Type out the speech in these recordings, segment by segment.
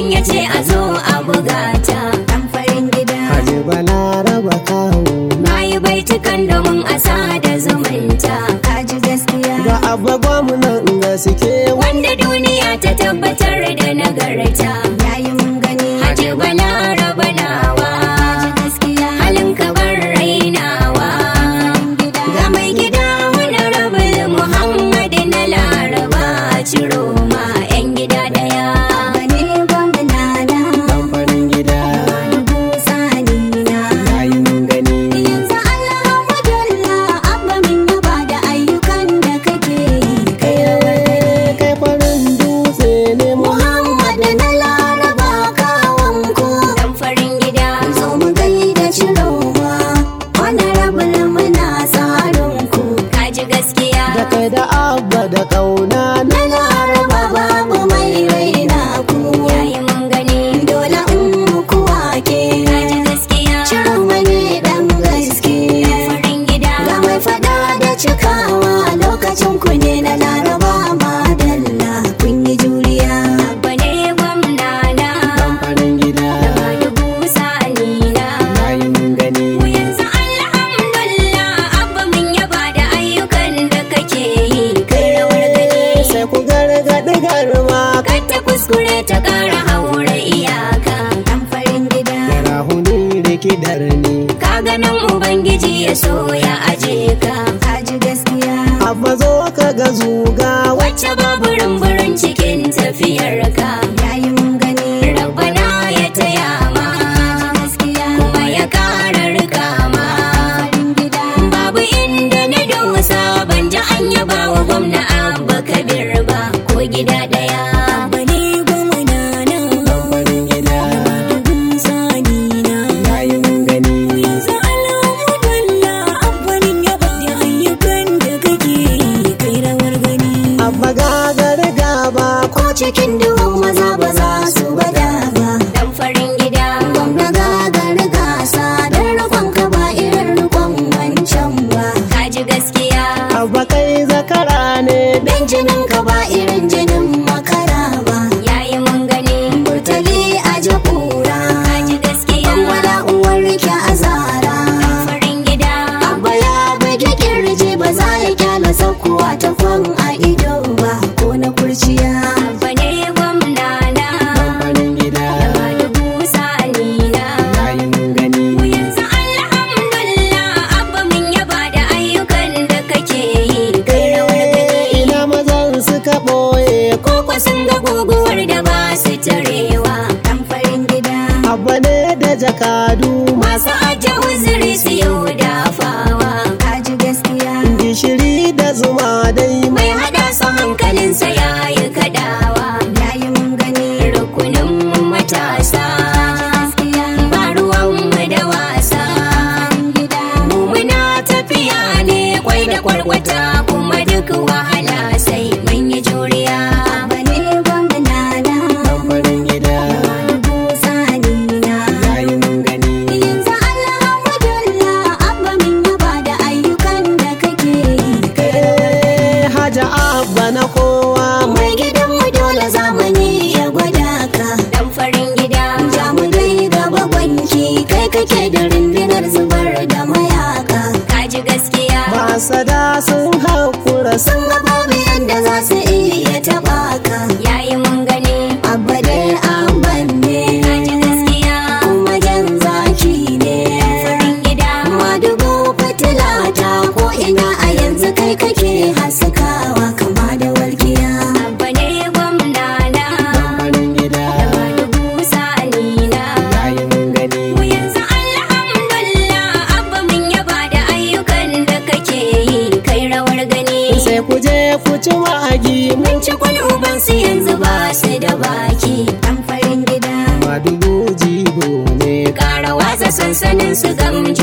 idan ya a zo. birni ka ganin ubangiji ya so ya aje ka. Ka ji gaskiya. Abba zo ka ga zuga. Wacce babu rumburin cikin tafiyar ka. Abba kai zakara ne. Don ka ba irin zagi. Mun ci kuluban su yanzu ba su da baki. Dan farin gida. Madugu jibo ne kara wasa sansanin su gamji.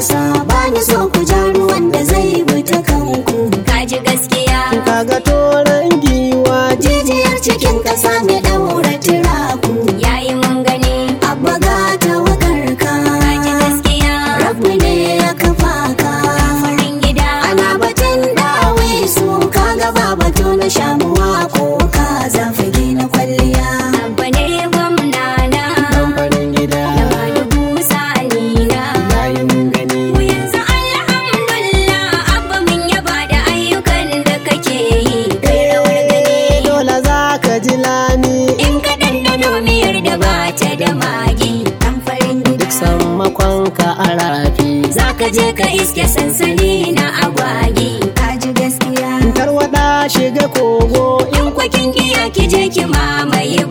matasa ba so ku ja ruwan da zai bi ta kanku kaji gaskiya. Kaga toran giwa jijiyar cikin ƙasa ne kin iya ki je ki mamaye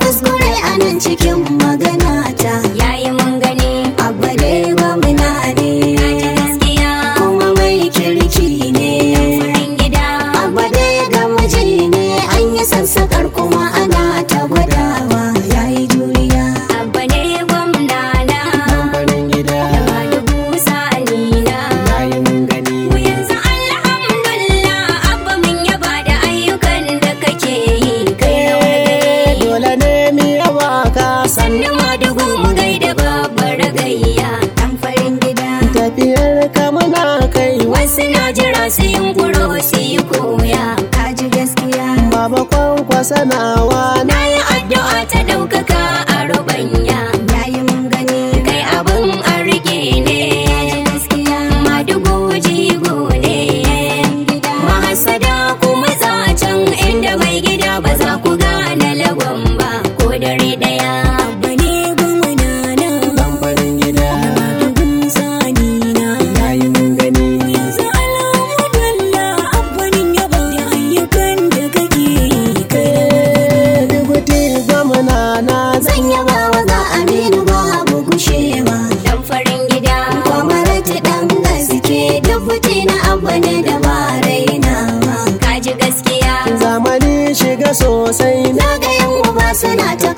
kuskure a nan cikin magana. sanawa sosai. Na ga yan uba suna ta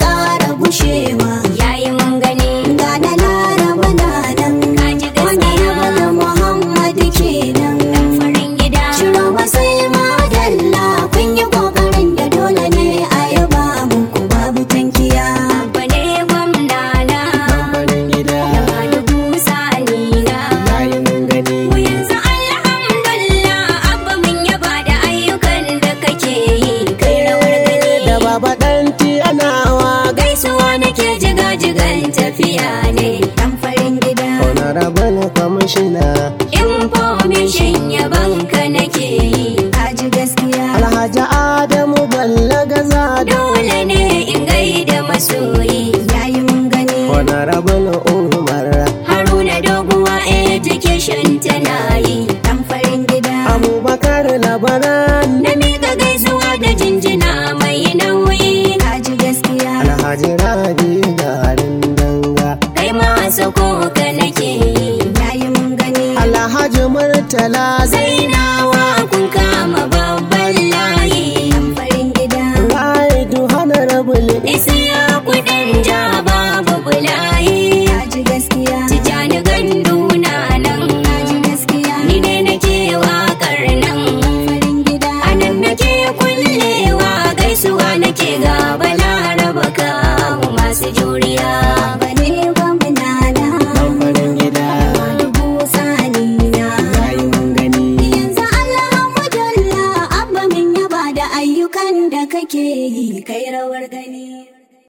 rabon kwamishina. Information ya banka nake yi. Haji gaskiya. Alhaji adamu ballagaza dole ne in gaida masoyi. Yayi mun gani. Wani rabon umar. Haruna doguwa education tana yi. Dan farin gida. Abubakar labaran. Na miƙa gaisuwa da jinjina.